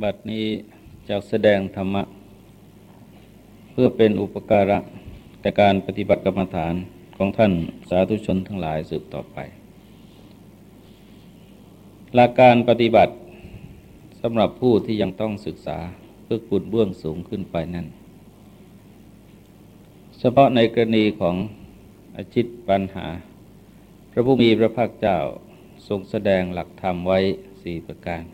บัดนี้จะแสดงธรรมะ เพื่อเป็นอุปการะแต่การปฏิบัติกรรมฐานของท่านสาธุชนทั้งหลายสืบต่อไป หลักการปฏิบัติสำหรับผู้ที่ยังต้องศึกษาเพื่อขุดเบื้องสูงขึ้นไปนั้นเฉพาะในกรณีของอาชิตปัญหา พระผู้มีพระภาคเจ้าทรงแสดงหลักธรรมไว้สี่ประการ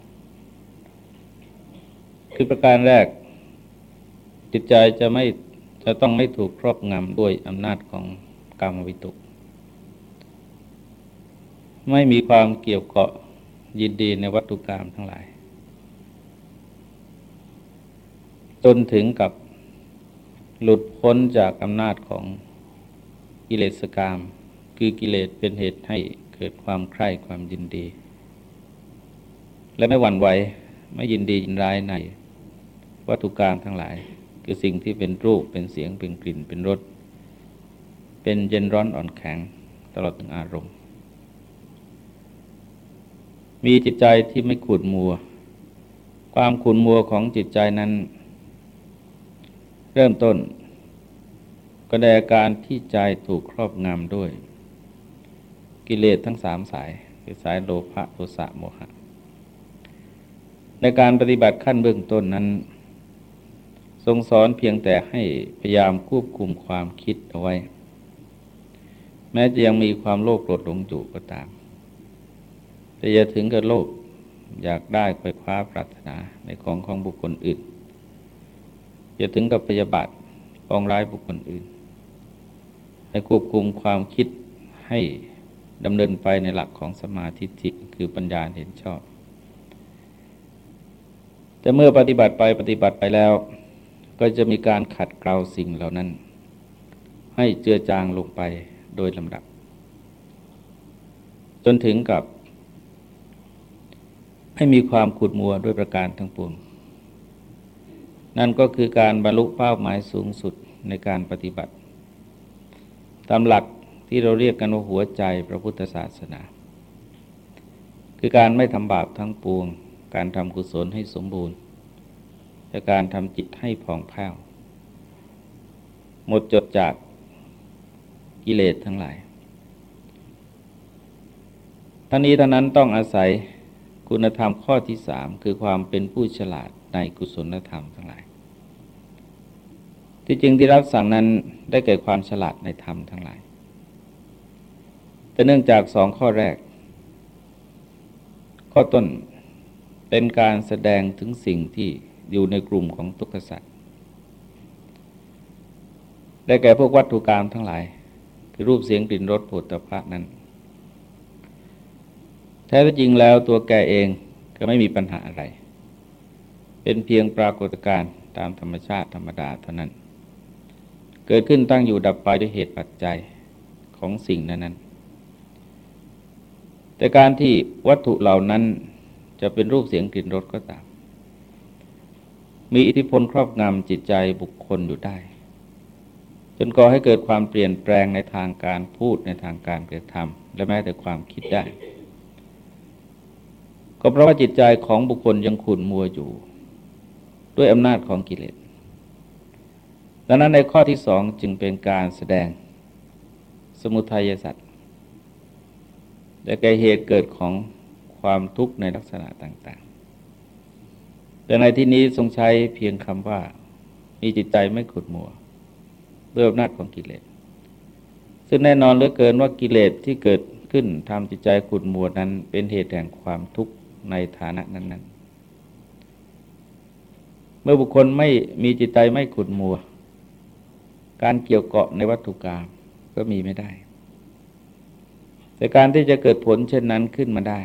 คือประการแรก จิตใจจะไม่จะต้องไม่ถูกครอบงำด้วยอำนาจของกรรมวิตุไม่มีความเกี่ยวเกาะยินดีในวัตถุกรรมทั้งหลาย จนถึงกับหลุดพ้นจากอำนาจของกิเลสกรรมคือกิเลสเป็นเหตุให้เกิดความใคร่ความยินดี และไม่หวั่นไหวไม่ยินดียินร้ายใน วัตถุกรรมทั้งหลาย คือสิ่งที่เป็นรูปเป็นเสียงเป็นกลิ่นเป็นรสเป็นเย็นร้อนอ่อนแข็งตลอดถึงอารมณ์ มีจิตใจที่ไม่ขุดมัว ความขุดมัวของจิตใจนั้น เริ่มต้น ก็ได้การที่ใจถูกครอบงำด้วย กิเลสทั้งสามสายคือสายโลภะโทสะโมหะ ในการปฏิบัติขั้นเบื้องต้นนั้น ทรงสอนเพียงแต่ให้พยายามควบคุมความคิดเอาไว้ แม้จะยังมีความโลภโกรธหลงอยู่ก็ตาม แต่อย่าถึงกับโลภอยากได้ไปคว้าปรารถนาในของของบุคคลอื่น อย่าถึงกับพยาบาทปองร้ายบุคคลอื่นให้ควบคุมความคิดให้ดำเนินไปในหลักของสมาธิิคือปัญญาเห็นชอบ แต่เมื่อปฏิบัติไปปฏิบัติไปแล้ว ก็จะมีการขัดเกลาสิ่งเหล่านั้น ให้เจือจางลงไปโดยลำดับ จนถึงกับ ให้มีความขุดมัวด้วยประการทั้งปวง นั่นก็คือการบรรลุเป้าหมายสูงสุดในการปฏิบัติ ตามหลักที่เราเรียกกันว่าหัวใจพระพุทธศาสนา คือการไม่ทำบาปทั้งปวง การทำกุศลให้สมบูรณ์ และการทำจิตให้ผ่องแผ้ว หมดจดจากกิเลสทั้งหลายทั้งนี้ทั้งนั้นต้องอาศัยคุณธรรมข้อที่สามคือความเป็นผู้ฉลาดในกุศลธรรมทั้งหลาย ที่จริงที่รับสั่งนั้นได้แก่ความฉลาดในธรรมทั้งหลาย แต่เนื่องจากสองข้อแรก ข้อต้นเป็นการแสดงถึงสิ่งที่ อยู่ในกลุ่มของทุกขสัตว์ได้แก่พวกวัตถุกรรมทั้งหลาย คือรูปเสียงกลิ่นรสผลตภะนั้น แท้จริงแล้วตัวแกเองก็ไม่มีปัญหาอะไร เป็นเพียงปรากฏการณ์ตามธรรมชาติธรรมดาเท่านั้น เกิดขึ้นตั้งอยู่ดับไปด้วยเหตุปัจจัยของสิ่งนั้นๆแต่การที่วัตถุเหล่านั้นจะเป็นรูปเสียงกลิ่นรสก็ตาม มีอิทธิพลครอบงำจิตใจบุคคลอยู่ได้ จนก่อให้เกิดความเปลี่ยนแปลงในทางการพูดในทางการกระทำและแม้แต่ความคิดได้ ก็เพราะว่าจิตใจของบุคคลยังขุ่นมัวอยู่ ด้วยอำนาจของกิเลสดังนั้นในข้อที่สองจึงเป็นการแสดงสมุทัยสัตว์และแก่เหตุเกิดของความทุกข์ในลักษณะต่าง แต่ในที่นี้ทรงใช้เพียงคำว่า มีจิตใจไม่ขุดมัวด้วยอำนาจของกิเลส ซึ่งแน่นอนเหลือเกินว่ากิเลสที่เกิดขึ้นทำจิตใจขุดมัวนั้น เป็นเหตุแห่งความทุกข์ในฐานะนั้น ๆ เมื่อบุคคลไม่มีจิตใจไม่ขุดมัว การเกี่ยวเกาะในวัตถุกรรมก็มีไม่ได้ แต่การที่จะเกิดผลเช่นนั้นขึ้นมาได้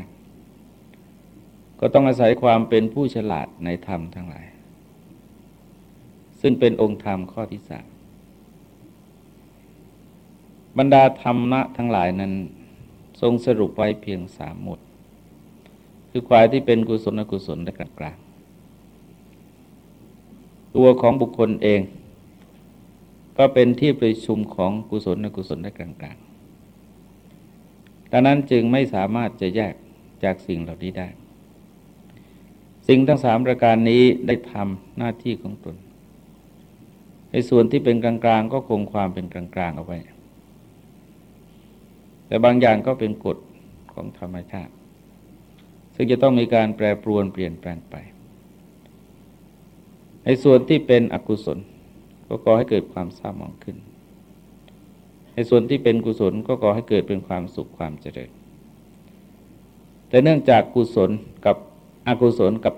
ก็ต้องอาศัยความเป็นผู้ฉลาดในธรรมทั้งหลาย ซึ่งเป็นองค์ธรรมข้อที่สามบรรดาธรรมะทั้งหลายนั้น ทรงสรุปไว้เพียงสามหมดคือควายที่เป็นกุศลอกุศลและกลางกลางตัวของบุคคลเอง ก็เป็นที่ประชุมของกุศลอกุศลและกลางกลางดังนั้นจึงไม่สามารถจะแยกจากสิ่งเหล่านี้ได้ สิ่งทั้งสามประการนี้ได้ทำหน้าที่ของตนในส่วนที่เป็นกลางๆ ก็คงความเป็นกลางๆเอาไว้ แต่บางอย่างก็เป็นกฎของธรรมชาติ ซึ่งจะต้องมีการแปรปรวนเปลี่ยนแปลงไป ในส่วนที่เป็นอกุศล ก็ก่อให้เกิดความเศร้าหมองขึ้น ในส่วนที่เป็นกุศลก็ก่อให้เกิดเป็นความสุขความเจริญ แต่เนื่องจากกุศลกับ อกุศลกับ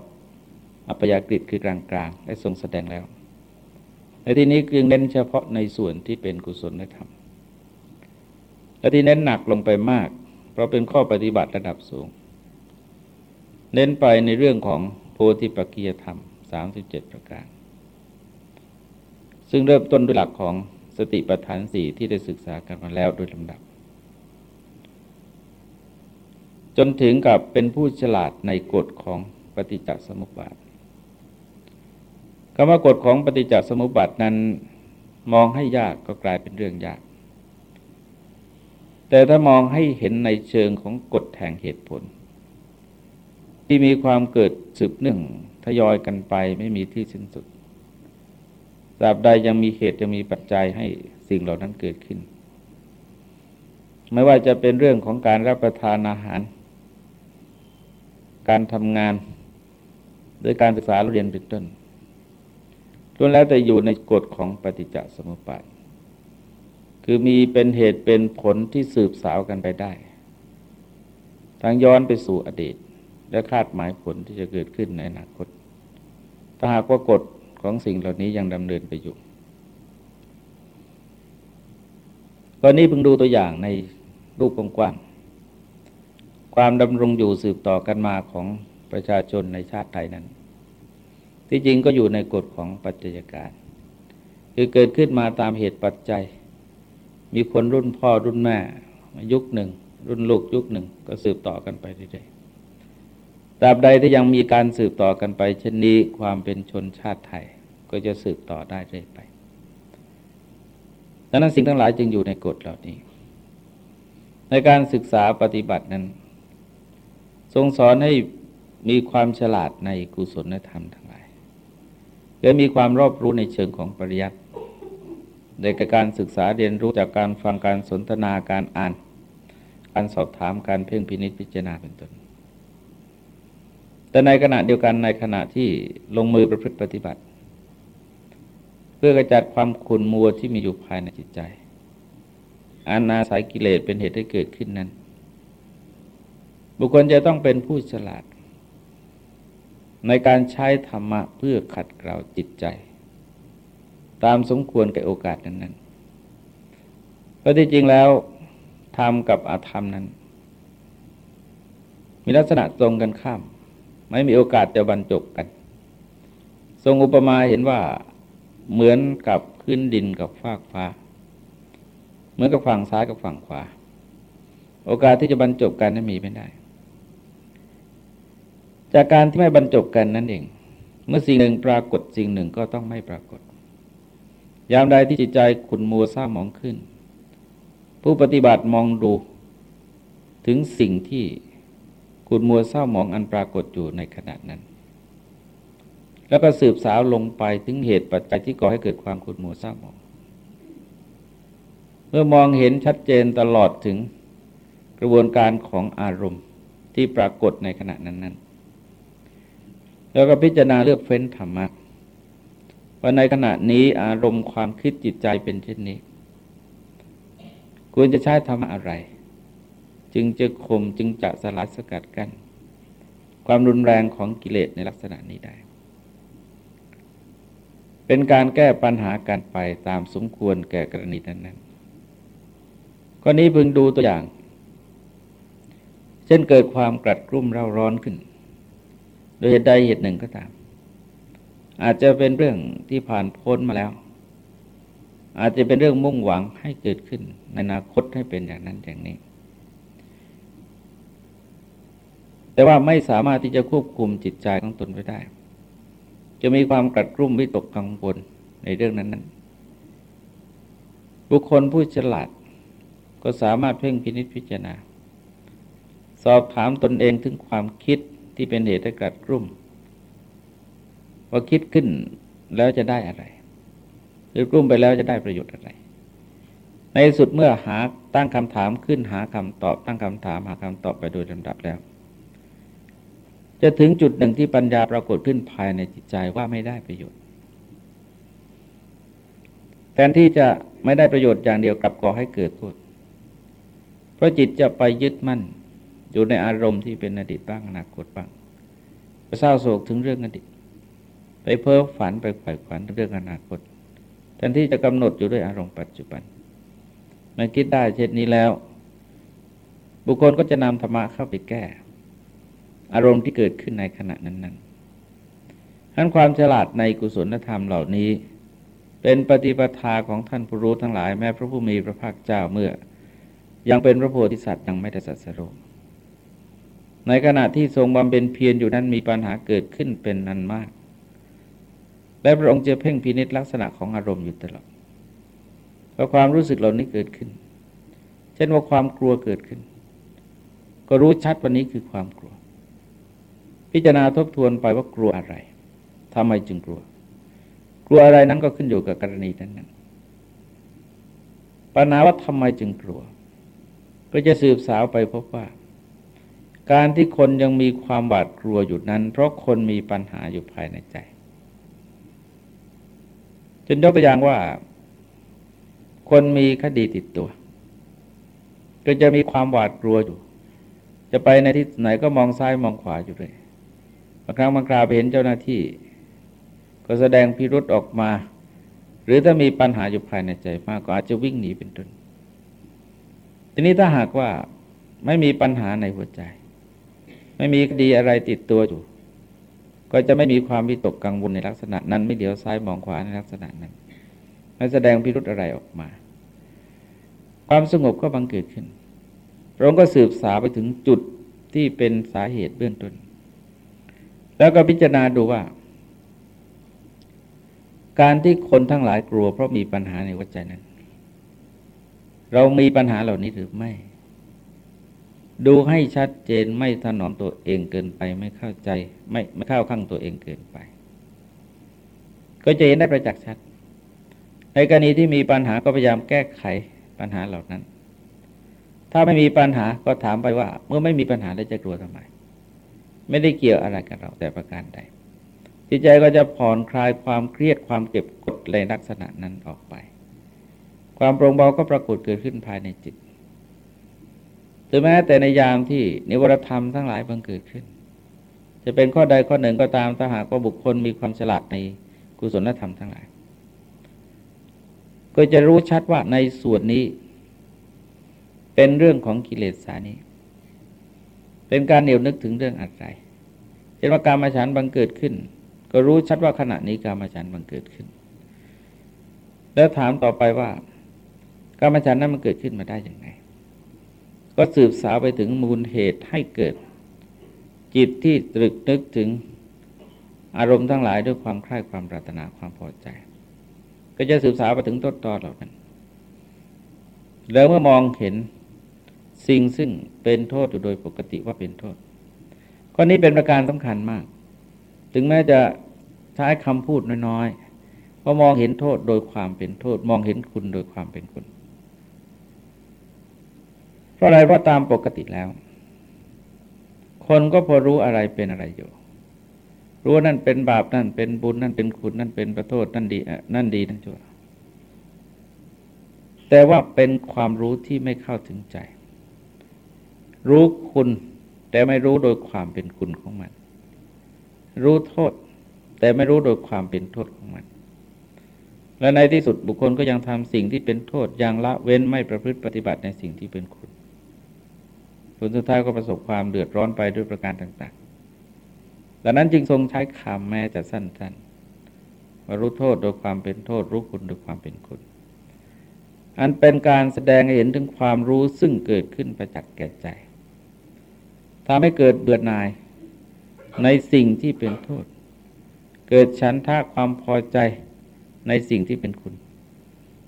อัปยากฤิคือกลางๆได้ทรงแสดงแล้ว ในที่นี้จึงเน้นเฉพาะในส่วนที่เป็นกุศลธรรมและที่เน้นหนักลงไปมาก เพราะเป็นข้อปฏิบัติระดับสูง เน้นไปในเรื่องของโพธิปัจจยธรรม 37 ประการ ซึ่งเริ่มต้นด้วยหลักของสติปัฏฐานสี่ที่ได้ศึกษากันมาแล้วโดยลำดับ จนถึงกับเป็นผู้ฉลาดในกฎของปฏิจจสมุปบาทคำว่ากฎของปฏิจจสมุปบาทนั้นมองให้ยากก็กลายเป็นเรื่องยาก แต่ถ้ามองให้เห็นในเชิงของกฎแห่งเหตุผล ที่มีความเกิดสืบเนื่องทยอยกันไปไม่มีที่สิ้นสุดตราบใดยังมีเหตุยังมีปัจจัยให้สิ่งเหล่านั้นเกิดขึ้น ไม่ว่าจะเป็นเรื่องของการรับประทานอาหาร การทำงานโดยการศึกษาเรียนเป็นต้นล้วนแล้วแต่อยู่ในกฎของปฏิจจสมุปบาทคือมีเป็นเหตุเป็นผลที่สืบสาวกันไปได้ ทั้งย้อนไปสู่อดีต และคาดหมายผลที่จะเกิดขึ้นในอนาคต ถ้าหากว่ากฎของสิ่งเหล่านี้ยังดำเนินไปอยู่ตอนนี้เพิ่งดูตัวอย่างในรูปกว้าง ความดำรงอยู่สืบต่อกันมาของประชาชนในชาติไทยนั้น ที่จริงก็อยู่ในกฎของปัจจัยการ คือเกิดขึ้นมาตามเหตุปัจจัย มีคนรุ่นพ่อรุ่นแม่ยุคหนึ่ง รุ่นลูกยุคหนึ่งก็สืบต่อกันไปเรื่อยๆตราบใดที่ยังมีการสืบต่อกันไปเช่นนี้ความเป็นชนชาติไทยก็จะสืบต่อได้เรื่อยไปดังนั้นสิ่งทั้งหลายจึงอยู่ในกฎเหล่านี้ ในการศึกษาปฏิบัตินั้น ทรงสอนให้มีความฉลาดในกุศลธรรมทั้งหลายและมีความรอบรู้ในเชิงของปริยัติในการศึกษาเรียนรู้จากการฟังการสนทนาการอ่าน การสอบถามการเพ่งพินิจพิจารณาเป็นต้นแต่ในขณะเดียวกันในขณะที่ลงมือประพฤติปฏิบัติ เพื่อกระจัดความขุ่นมัวที่มีอยู่ภายในจิตใจอานาสายกิเลสเป็นเหตุให้เกิดขึ้นนั้น บุคคลจะต้องเป็นผู้ฉลาด ในการใช้ธรรมะเพื่อขัดเกลาจิตใจ ตามสมควรแก่โอกาสนั้นๆเพราะที่จริงแล้วธรรมกับอาธรรมนั้น มีลักษณะตรงกันข้าม ไม่มีโอกาสจะบรรจบกัน ทรงอุปมาเห็นว่าเหมือนกับขึ้นดินกับฟากฟ้า เหมือนกับฝั่งซ้ายกับฝั่งขวา โอกาสที่จะบรรจบกันนั้นมีไม่ได้ จากการที่ไม่บรรจบกันนั่นเอง เมื่อสิ่งหนึ่งปรากฏสิ่งหนึ่งก็ต้องไม่ปรากฏ ยามใดที่จิตใจขุนมัวเศร้าหมองขึ้น ผู้ปฏิบัติมองดู ถึงสิ่งที่ขุนมัวเศร้าหมองอันปรากฏอยู่ในขณะนั้น แล้วก็สืบสาวลงไปถึงเหตุปัจจัยที่ก่อให้เกิดความขุนมัวเศร้าหมอง เมื่อมองเห็นชัดเจนตลอดถึงกระบวนการของอารมณ์ที่ปรากฏในขณะนั้นนั้น แล้วก็พิจารณาเลือกเฟ้นธรรมะว่าในขณะนี้อารมณ์ความคิดจิตใจเป็นเช่นนี้ควรจะใช้ธรรมะอะไร จึงจะข่มจึงจะสลัดสกัดกัน้นความรุนแรงของกิเลสในลักษณะนี้ได้ เป็นการแก้ปัญหาการไปตามสมควรแก่กรณีนั้นๆก็นี้พึงดูตัวอย่าง เช่นเกิดความกรัดกรุ่มเร่าร้อนขึ้น โดยเหตุใดเหตุหนึ่งก็ตาม อาจจะเป็นเรื่องที่ผ่านพ้นมาแล้ว อาจจะเป็นเรื่องมุ่งหวังให้เกิดขึ้น ในอนาคตให้เป็นอย่างนั้นอย่างนี้ แต่ว่าไม่สามารถที่จะควบคุมจิตใจของตนไว้ได้ จะมีความกระรุ่มวิตกกังวลในเรื่องนั้นนั้นบุคคลผู้ฉลาดก็สามารถเพ่งพินิจพิจารณา สอบถามตนเองถึงความคิด ที่เป็นเหตุให้กัดกรุ่มว่าคิดขึ้นแล้วจะได้อะไร หรือกลุ่มไปแล้วจะได้ประโยชน์อะไร ในสุดเมื่อหาตั้งคำถามขึ้นหาคำตอบ ตั้งคำถามหาคำตอบไปโดยลำดับแล้ว จะถึงจุดหนึ่งที่ปัญญาปรากฏขึ้นภายในจิตใจว่าไม่ได้ประโยชน์ แทนที่จะไม่ได้ประโยชน์อย่างเดียวกลับก่อให้เกิดโทษเพราะจิตจะไปยึดมั่น อยู่ในอารมณ์ที่เป็นอดีตบ้างอนาคตบ้างไปเศร้าโศกถึงเรื่องอดีต ไปเพ้อฝันไปฝ่ายฝันเรื่องอนาคตแทนที่จะกำหนดอยู่ด้วยอารมณ์ปัจจุบันมันคิดได้เช่นนี้แล้ว บุคคลก็จะนำธรรมะเข้าไปแก้ อารมณ์ที่เกิดขึ้นในขณะนั้นๆทั้นความฉลาดในกุศลธรรมเหล่านี้ เป็นปฏิปทาของท่านผู้รู้ทั้งหลายแม้พระผู้มีพระภาคเจ้าเมื่อ ยังเป็นพระโพธิสัตว์ยังไม่ได้สัสรุ ในขณะที่ทรงบำเพ็ญเพียรอยู่นั้นมีปัญหาเกิดขึ้นเป็นนันมาก และพระองค์จะเพ่งพินิษลักษณะของอารมณ์อยู่ตลอดพอความรู้สึกเหล่านี้เกิดขึ้น เช่นว่าความกลัวเกิดขึ้น ก็รู้ชัดวันนี้คือความกลัว พิจารณาทบทวนไปว่ากลัวอะไรทำไมจึงกลัว กลัวอะไรนั้นก็ขึ้นอยู่กับกรณีนั้นๆปัญหาว่าทำไมจึงกลัว ก็จะสืบสาวไปพบว่า การที่คนยังมีความหวาดกลัวอยู่นั้น เพราะคนมีปัญหาอยู่ภายในใจจนยกตัวอย่างว่า คนมีคดีติดตัว ก็จะมีความหวาดกลัวอยู่ จะไปในที่ไหนก็มองซ้ายมองขวาอยู่เลยบางครั้งบางคราวไปเห็นเจ้าหน้าที่ ก็แสดงพิรุษออกมา หรือถ้ามีปัญหาอยู่ภายในใจมากก็อาจจะวิ่งหนีเป็นต้นทีนี้ถ้าหากว่าไม่มีปัญหาในหัวใจ ไม่มีคดีอะไรติดตัวอยู่ ก็จะไม่มีความวิตกกังวลในลักษณะนั้น ไม่เดี๋ยวซ้ายมองขวาในลักษณะนั้นไม่แสดงพิรุธอะไรออกมา ความสงบก็บังเกิดขึ้นพระองค์ก็สืบสาไปถึงจุดที่เป็นสาเหตุเบื้องต้น แล้วก็พิจารณาดูว่า การที่คนทั้งหลายกลัวเพราะมีปัญหาในหัวใจนั้น เรามีปัญหาเหล่านี้หรือไม่ ดูให้ชัดเจนไม่ถนอมตัวเองเกินไปไม่เข้าใจ ไม่ไม่เข้าข้างตัวเองเกินไป ก็จะเห็นได้ประจักษ์ชัด ในกรณีที่มีปัญหาก็พยายามแก้ไขปัญหาเหล่านั้น ถ้าไม่มีปัญหาก็ถามไปว่า เมื่อไม่มีปัญหาแล้วจะกลัวทำไม ไม่ได้เกี่ยวอะไรกับเราแต่ประการใดจิตใจก็จะผ่อนคลายความเครียดความเก็บกดในลักษณะนั้นออกไป ความโปร่งเบาก็ปรากฏเกิดขึ้นภายในจิต ถึงแม้แต่ในยามที่นิวรธรรมทั้งหลายบังเกิดขึ้น จะเป็นข้อใดข้อหนึ่งก็ตามถ้าหากว่าบุคคลมีความฉลาดในกุศลธรรมทั้งหลาย ก็จะรู้ชัดว่าในส่วนนี้ เป็นเรื่องของกิเลสสานี้เป็นการเหนียวนึกถึงเรื่องอะไรเช่นว่าการมาฉันบังเกิดขึ้น ก็รู้ชัดว่าขณะนี้การมาฉันบังเกิดขึ้น แล้วถามต่อไปว่ากรรมฉันนั้นมันเกิดขึ้นมาได้อย่างไง ก็สืบสาวไปถึงมูลเหตุให้เกิด จิตที่ตรึกนึกถึงอารมณ์ทั้งหลายด้วยความคลายความปรารถนาความพอใจ ก็จะสืบสาวไปถึงต้นตอเหล่านั้น แล้วเมื่อมองเห็นสิ่งซึ่งเป็นโทษอยู่โดยปกติว่าเป็นโทษข้อนี้เป็นประการสำคัญมาก ถึงแม้จะใช้คำพูดน้อยๆพอมองเห็นโทษโดยความเป็นโทษ มองเห็นคุณโดยความเป็นคุณ ราะอะไรเพราะตามปกติแล้ว คนก็พอรู้อะไรเป็นอะไรอยู่ รู้นั่นเป็นบาปนั่นเป็นบุญนั่นเป็นคุณนั่นเป็นประโทษนั่นดีนั่นดีนั่นชั่วแต่ว่าเป็นความรู้ที่ไม่เข้าถึงใจ รู้คุณแต่ไม่รู้โดยความเป็นคุณของมัน รู้โทษ แต่ไม่รู้โดยความเป็นโทษของมัน และในที่สุดบุคคลก็ยังทำสิ่งที่เป็นโทษอย่างละเว้นไม่ประพฤติปฏิบัติในสิ่งที่เป็นคุณ ลสุดท้ายก็ประสบความเดือดร้อนไปด้วยประการต่างๆดังนั้นจึงทรงใช้คำแม้แต่สั้นๆว่ารู้โทษโดยความเป็นโทษรู้คุณโดยความเป็นคุณ อันเป็นการแสดงให้เห็นถึงความรู้ซึ่งเกิดขึ้นประจักษ์แก่ใจทำให้เกิดเบื่อหน่ายในสิ่งที่เป็นโทษ เกิดฉันท่าความพอใจในสิ่งที่เป็นคุณ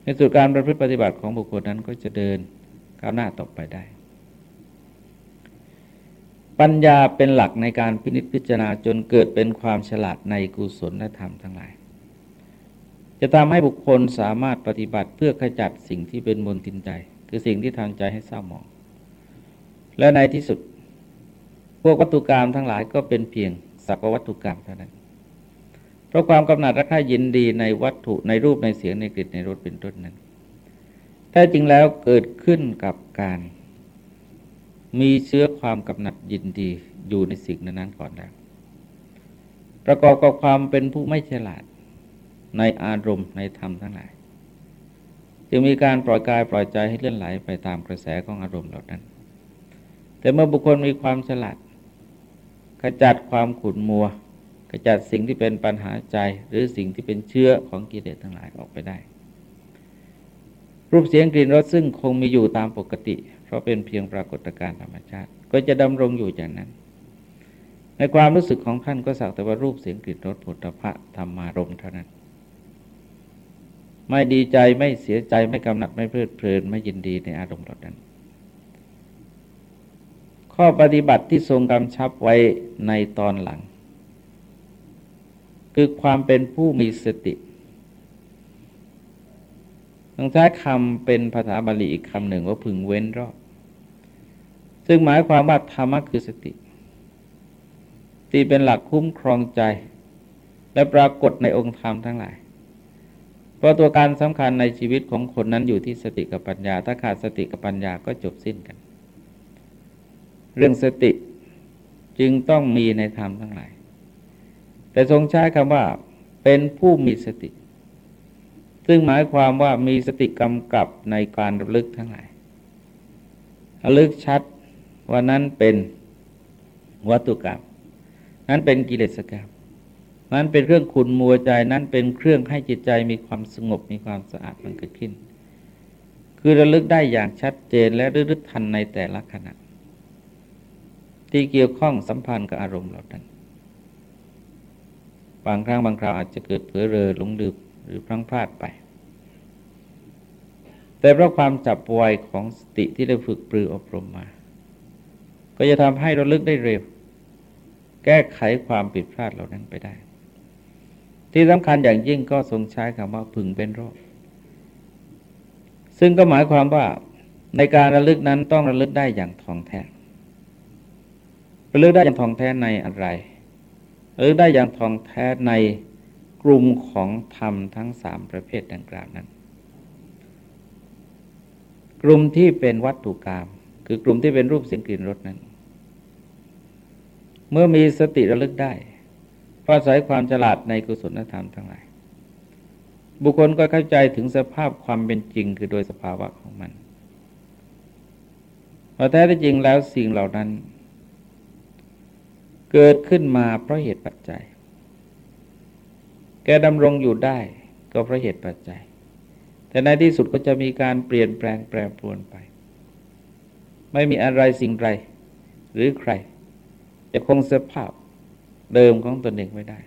ในสุดการประพฤติปฏิบัติของบุคคลนั้นก็จะเดินก้าวหน้าต่อไปได้ ปัญญาเป็นหลักในการพินิจพิจารณาจนเกิดเป็นความฉลาดในกุศลธรรมทั้งหลาย จะทำให้บุคคลสามารถปฏิบัติเพื่อขจัดสิ่งที่เป็นมลทินใจ คือสิ่งที่ทำใจให้เศร้าหมอง และในที่สุด พวกวัตถุกรรมทั้งหลายก็เป็นเพียงสักวัตถุกรรมเท่านั้น เพราะความกำหนัดรักใคร่ยินดีในวัตถุในรูปในเสียงในกลิ่นในรสเป็นต้นนั้นแท้จริงแล้วเกิดขึ้นกับการมีเชื้อ ความกำหนัดยินดีอยู่ในสิ่งนั้นก่อนแล้ว ประกอบกับความเป็นผู้ไม่ฉลาดในอารมณ์ในธรรมทั้งหลาย จึงมีการปล่อยกายปล่อยใจให้เลื่อนไหลไปตามกระแสของอารมณ์เหล่านั้น แต่เมื่อบุคคลมีความฉลาดขจัดความขุ่นมัวขจัดสิ่งที่เป็นปัญหาใจหรือสิ่งที่เป็นเชื้อของกิเลสทั้งหลายออกไปได้ รูปเสียงกลิ่นรสซึ่งคงมีอยู่ตามปกติ เพราะเป็นเพียงปรากฏการณ์ธรรมชาติ ก็จะดำรงอยู่อย่างนั้น ในความรู้สึกของท่านก็สักแต่ว่ารูปเสียงกลิ่นรสผลิภะธรรมารมเท่านั้น ไม่ดีใจไม่เสียใจไม่กำหนัดไม่เพลิดเพลินไม่ยินดีในอารมณ์เหล่านั้น ข้อปฏิบัติที่ทรงกำชับไว้ในตอนหลัง คือความเป็นผู้มีสติ ต้องใช้คำเป็นภาษาบาลีอีกคำหนึ่งว่าพึงเว้นรอบ ซึ่งหมายความว่าธรรมะคือสติที่เป็นหลักคุ้มครองใจ และปรากฏในองค์ธรรมทั้งหลาย เพราะตัวการสำคัญในชีวิตของคนนั้นอยู่ที่สติกับปัญญา ถ้าขาดสติกับปัญญาก็จบสิ้นกัน เรื่องสติจึงต้องมีในธรรมทั้งหลาย แต่ทรงใช้คำว่าเป็นผู้มีสติ ซึ่งหมายความว่ามีสติกำกับในการระลึกทั้งหลายระลึกชัดว่านั้นเป็นวัตถุกรรม นั้นเป็นกิเลสกรรม นั้นเป็นเครื่องขุนมัวใจ นั้นเป็นเครื่องให้จิตใจมีความสงบมีความสะอาดมันเกิดขึ้น คือระลึกได้อย่างชัดเจนและรึกทันในแต่ละขณะ ที่เกี่ยวข้องสัมพันธ์กับอารมณ์เหล่านั้น บางครั้งบางคราวอาจจะเกิดเผลอเรอหลงลืม หรือพลังพลาดไป แต่เพราะความจับไวของสติที่ได้ฝึกปรืออบรมมา ก็จะทำให้เราลึกได้เร็ว แก้ไขความผิดพลาดเหล่านั้นไปได้ ที่สำคัญอย่างยิ่งก็ทรงใช้คำว่าพึงเป็นโรค ซึ่งก็หมายความว่าในการระลึกนั้นต้องระลึกได้อย่างทองแท้ระลึกได้อย่างทองแท้ในอะไรระลึกได้อย่างทองแท้ใน ลุ่มของธรรมทั้งสามประเภทดังกล่าวนั้น กลุ่มที่เป็นวัตถุกรรมคือกลุ่มที่เป็นรูปเสียงกลิ่นรสนั้น เมื่อมีสติระลึกได้เพราะอาศัยความฉลาดในกุศลธรรมทั้งหลาย บุคคลก็เข้าใจถึงสภาพความเป็นจริงคือโดยสภาวะของมันพอแท้ที่จริงแล้วสิ่งเหล่านั้น เกิดขึ้นมาเพราะเหตุปัจจัย แกดำรงอยู่ได้ก็เพราะเหตุปัจจัย แต่ในที่สุดก็จะมีการเปลี่ยนแปลงแปรปรวนไป ไม่มีอะไรสิ่งใดหรือใคร จะคงสภาพเดิมของตนเองไม่ได้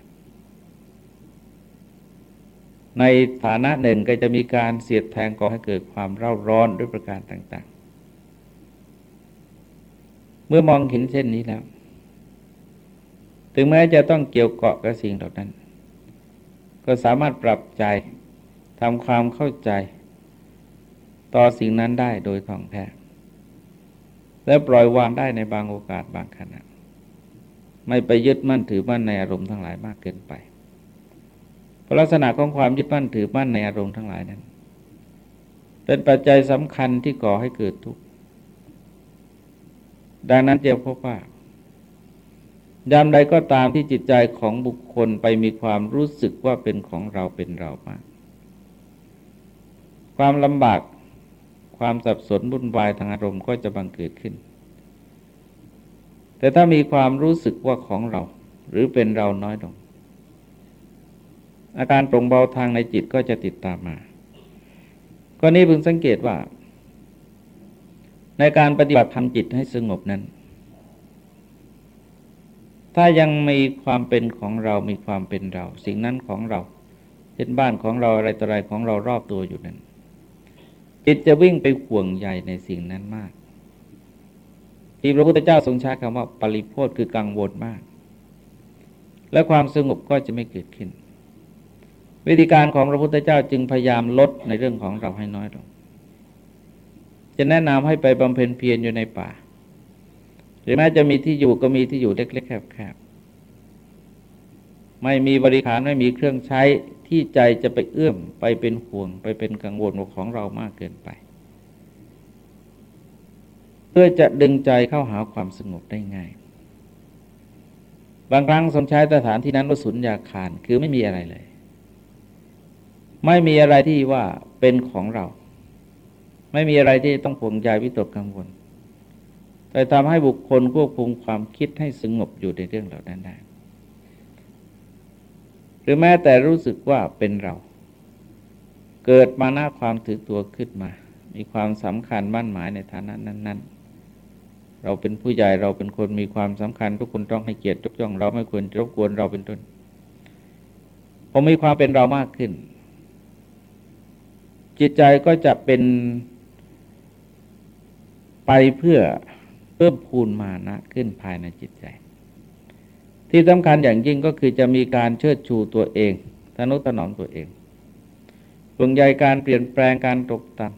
ในฐานะหนึ่งก็จะมีการเสียดแทงก่อให้เกิดความเร่าร้อนด้วยประการต่าง ๆ เมื่อมองเห็นเช่นนี้แล้ว ถึงแม้จะต้องเกี่ยวเกาะกับสิ่งเหล่านั้น ก็สามารถปรับใจทำความเข้าใจ ต่อสิ่งนั้นได้โดยท่องแท้ และปล่อยวางได้ในบางโอกาสบางขณะ ไม่ไปยึดมั่นถือมั่นในอารมณ์ทั้งหลายมากเกินไปเพราะลักษณะของความยึดมั่นถือมั่นในอารมณ์ทั้งหลายนั้น เป็นปัจจัยสำคัญที่ก่อให้เกิดทุกข์ดังนั้นจ้าพบว่า ยามใดก็ตามที่จิตใจของบุคคลไปมีความรู้สึกว่าเป็นของเราเป็นเรามาก ความลำบากความสับสนบุ่นวายทางอารมณ์ก็จะบังเกิดขึ้น แต่ถ้ามีความรู้สึกว่าของเรา หรือเป็นเราน้อยลง อาการปรงเบาทางในจิตก็จะติดตามมาก็นี้พึงสังเกตว่า ในการปฏิบัติทำจิตให้สงบนั้น ถ้ายังมีความเป็นของเรา มีความเป็นเรา สิ่งนั้นของเราเช่นบ้านของเราอะไรต่ออะไรของเรารอบตัวอยู่นั้นจิตจะวิ่งไปห่วงใหญ่ในสิ่งนั้นมาก ที่พระพุทธเจ้าทรงใช้คำว่าปริโพธคือกังวลมาก และความสงบก็จะไม่เกิดขึ้น วิธีการของพระพุทธเจ้าจึงพยายามลดในเรื่องของเราให้น้อยลง จะแนะนำให้ไปบำเพ็ญเพียรอยู่ในป่า หรือแม้จะมีที่อยู่ก็มีที่อยู่เล็ก ๆ แคบๆไม่มีบริการไม่มีเครื่องใช้ที่ใจจะไปเอื้อมไปเป็นห่วง ไปเป็นกังวลของเรามากเกินไป เพื่อจะดึงใจเข้าหาความสงบได้ง่าย บางครั้งสมใช้สถานที่นั้นว่าสุญญาคารคือไม่มีอะไรเลย ไม่มีอะไรที่ว่าเป็นของเรา ไม่มีอะไรที่ต้องผวงใจวิตกกังวล แต่ทำให้บุคคลควบคุมความคิดให้สงบอยู่ในเรื่องเหล่านั้นได้ หรือแม้แต่รู้สึกว่าเป็นเรา เกิดมาหน้าความถือตัวขึ้นมา มีความสำคัญมั่นหมายในฐานะนั้น ๆ เราเป็นผู้ใหญ่เราเป็นคนมีความสำคัญ ทุกคนต้องให้เกียรติยกย่อง เราไม่ควรรบกวนเราเป็นต้นพอมีความเป็นเรามากขึ้น จิตใจก็จะเป็นไปเพื่อ พิ่มพูนมานะขึ้นภายในจิตใจ ที่สำคัญอย่างยิ่งก็คือจะมีการเชิดชูตัวเองทนุถนอมตัวเองห่วงใยการเปลี่ยนแปลงการตกต่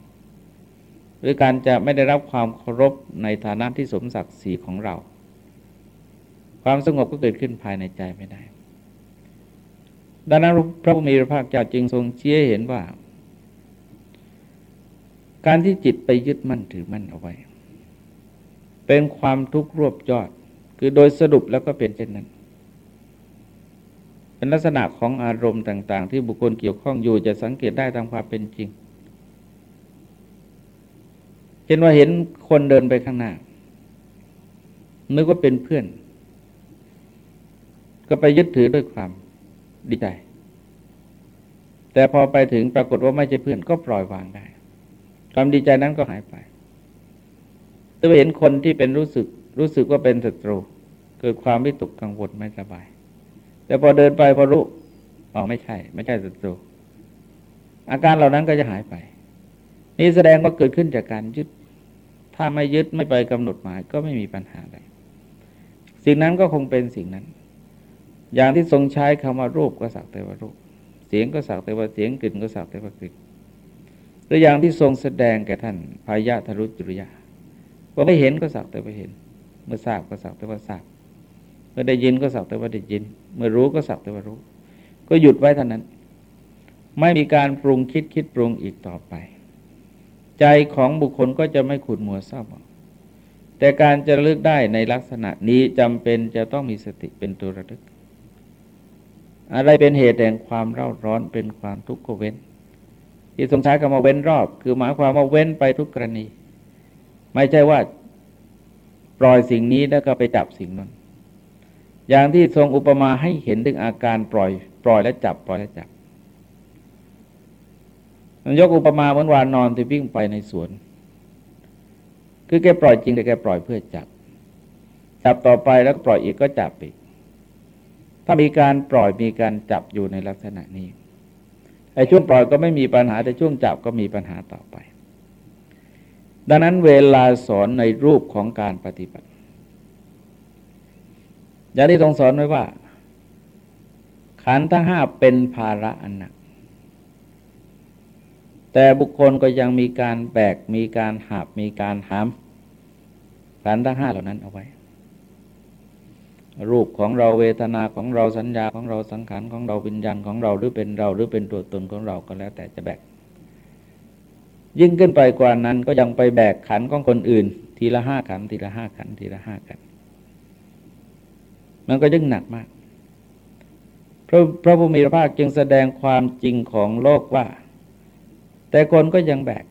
ำหรือการจะไม่ได้รับความเคารพในฐานะที่สมศักดิ์ศรีของเรา ความสงบก็เกิดขึ้นภายในใจไม่ได้ ดังนั้นพระพุทธมีพระภาคเจ้าจึงทรงเชี้เห็นว่า การที่จิตไปยึดมั่นถือมั่นเอาไว้ เป็นความทุกข์รวบยอด คือโดยสรุปแล้วก็เป็นเช่นนั้นเป็นลักษณะของอารมณ์ต่าง ๆ ที่บุคคลเกี่ยวข้องอยู่จะสังเกตได้ตามความเป็นจริงเช่นว่าเห็นคนเดินไปข้างหน้านึกว่าเป็นเพื่อน ก็ไปยึดถือด้วยความดีใจ แต่พอไปถึงปรากฏว่าไม่ใช่เพื่อนก็ปล่อยวางได้ ความดีใจนั้นก็หายไป ถ้าเห็นคนที่เป็นรู้สึกรู้สึกว่าเป็นศัตรู เกิดความวิตกกังวลไม่สบาย แต่พอเดินไปพอรู้อ๋อไม่ใช่ ไม่ใช่ศัตรู อาการเหล่านั้นก็จะหายไป นี่แสดงว่าเกิดขึ้นจากการยึด ถ้าไม่ยึดไม่ไปกำหนดหมายก็ไม่มีปัญหาอะไรสิ่งนั้นก็คงเป็นสิ่งนั้น อย่างที่ทรงใช้คำว่ารูปก็สักแต่ว่ารูป เสียงก็สักแต่ว่าเสียงกลิ่นก็สักแต่ว่ากลิ่นหรืออย่างที่ทรงแสดงแก่ท่านพายะทรุจุริยา ว่าไม่เห็นก็สักแต่ว่าเห็น เมื่อทราบก็สักแต่ว่าทราบ เมื่อได้ยินก็สักแต่ว่าได้ยิน เมื่อรู้ก็สักแต่ว่ารู้ ก็หยุดไว้เท่านั้น ไม่มีการปรุงคิดคิดปรุงอีกต่อไป ใจของบุคคลก็จะไม่ขุดมัวเศร้าแต่การจะเลือกได้ในลักษณะนี้จำเป็นจะต้องมีสติเป็นตัวระลึก อะไรเป็นเหตุแห่งความเร่าร้อนเป็นความทุกข์ก็เว้น ที่ทรงใช้คำว่าเว้นรอบ คือหมายความว่าเว้นไปทุกกรณี ไม่ใช่ว่าปล่อยสิ่งนี้แล้วก็ไปจับสิ่งนั้น อย่างที่ทรงอุปมาให้เห็นถึงอาการปล่อย ปล่อยและจับ ปล่อยและจับมันยกอุปมาเหมือนวานนอนที่วิ่งไปในสวน คือแกปล่อยจริงแต่แกปล่อยเพื่อจับ จับต่อไปแล้วปล่อยอีกก็จับอีก ถ้ามีการปล่อยมีการจับอยู่ในลักษณะนี้ไอ้ช่วงปล่อยก็ไม่มีปัญหาแต่ช่วงจับก็มีปัญหาต่อไป ดังนั้นเวลาสอนในรูปของการปฏิบัติ อย่างที่ทรงสอนไว้ว่า ขันธ์ทั้งห้าเป็นภาระอันหนัก แต่บุคคลก็ยังมีการแบกมีการหาบมีการหาม ขันธ์ทั้งห้าเหล่านั้นเอาไว้ รูปของเราเวทนาของเราสัญญาของเราสังขารของเราวิญญาณของเราหรือเป็นเราหรือเป็นตัวตนของเราก็แล้วแต่จะแบก ยิ่งขึ้นไปกว่านั้นก็ยังไปแบกขันของคนอื่น ทีละห้าขัน ทีละห้าขัน ทีละห้าขัน มันก็ยิ่งหนักมาก พระพระพุทธภาคจึงแสดงความจริงของโลกว่า แต่คนก็ยังแบก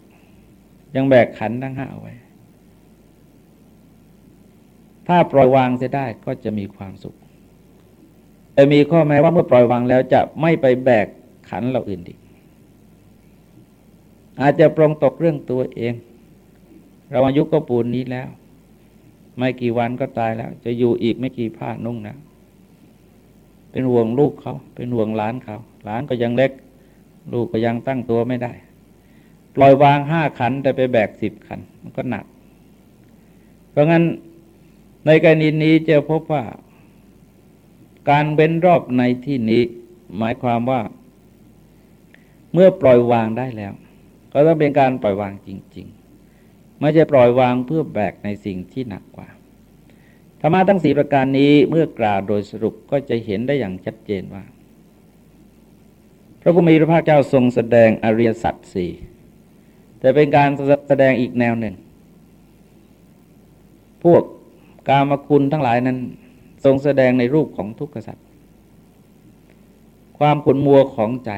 ยังแบกขันทั้งห้าไว้ ถ้าปล่อยวางเสียได้ก็จะมีความสุข แต่มีข้อแม้ว่าเมื่อปล่อยวางแล้วจะไม่ไปแบกขันเราอื่นอีก อาจจะปรงตกเรื่องตัวเอง เราอายุก็ปูนนี้แล้ว ไม่กี่วันก็ตายแล้ว จะอยู่อีกไม่กี่ผ้านุ่งนะ เป็นห่วงลูกเขา เป็นห่วงหลานเขา หลานก็ยังเล็ก ลูกก็ยังตั้งตัวไม่ได้ ปล่อยวางห้าขันแต่ไปแบกสิบขัน มันก็หนัก เพราะงั้นในกรณีนี้จะพบว่า การเว้นรอบในที่นี้ หมายความว่า เมื่อปล่อยวางได้แล้ว ก็ต้องเป็นการปล่อยวางจริง ๆ ไม่ใช่ปล่อยวางเพื่อแบกในสิ่งที่หนักกว่าธรรมะทั้งสี่ประการนี้เมื่อกล่าวโดยสรุปก็จะเห็นได้อย่างชัดเจนว่า พระพุทธมีพระภาคเจ้าทรงแสดงอริยสัจสี่แต่เป็นการแสดงอีกแนวหนึ่ง พวกกามคุณทั้งหลายนั้น ทรงแสดงในรูปของทุกขสัจความขุนมัวของใจ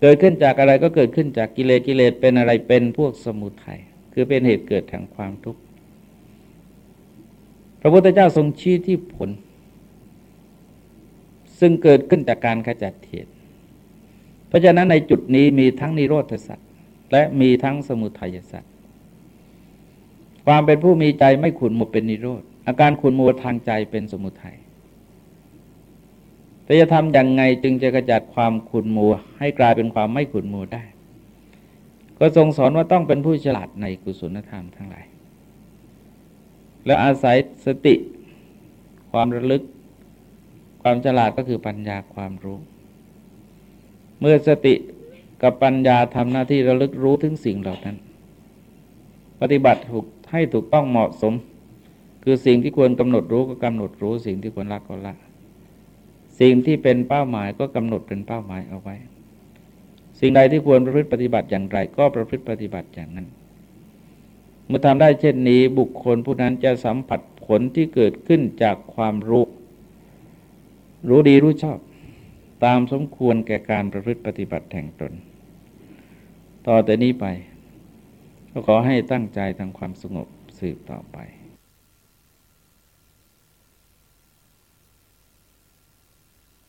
เกิดขึ้นจากอะไรก็เกิดขึ้นจากกิเลสกิเลสเป็นอะไรเป็นพวกสมุทัยคือเป็นเหตุเกิดแห่งความทุกข์พระพุทธเจ้าทรงชี้ที่ผล ซึ่งเกิดขึ้นจากการขจัดเหตุเพราะฉะนั้นในจุดนี้มีทั้งนิโรธสัตว์และมีทั้งสมุทัยสัตว์ความเป็นผู้มีใจไม่ขุนหมดเป็นนิโรธอาการขุนมัวทางใจเป็นสมุทัย แต่จะทำอย่างไงจึงจะกระจัดความขุนมัว ให้กลายเป็นความไม่ขุนมัวได้ ก็ทรงสอนว่าต้องเป็นผู้ฉลาดในกุศลธรรมทั้งหลาย และอาศัยสติ ความระลึก ความฉลาดก็คือปัญญาความรู้ เมื่อสติกับปัญญาทำหน้าที่ระลึกรู้ถึงสิ่งเหล่านั้น ปฏิบัติถูกให้ถูกต้องเหมาะสม คือสิ่งที่ควรกำหนดรู้ก็กำหนดรู้สิ่งที่ควรละก็ละ สิ่งที่เป็นเป้าหมายก็กำหนดเป็นเป้าหมายเอาไว้ สิ่งใดที่ควรประพฤติปฏิบัติอย่างไร ก็ประพฤติปฏิบัติอย่างนั้น เมื่อทำได้เช่นนี้บุคคลผู้นั้นจะสัมผัสผลที่เกิดขึ้นจากความรู้ รู้ดีรู้ชอบ ตามสมควรแก่การประพฤติปฏิบัติแห่งตน ต่อแต่นี้ไป ก็ขอให้ตั้งใจทำความสงบสืบต่อไป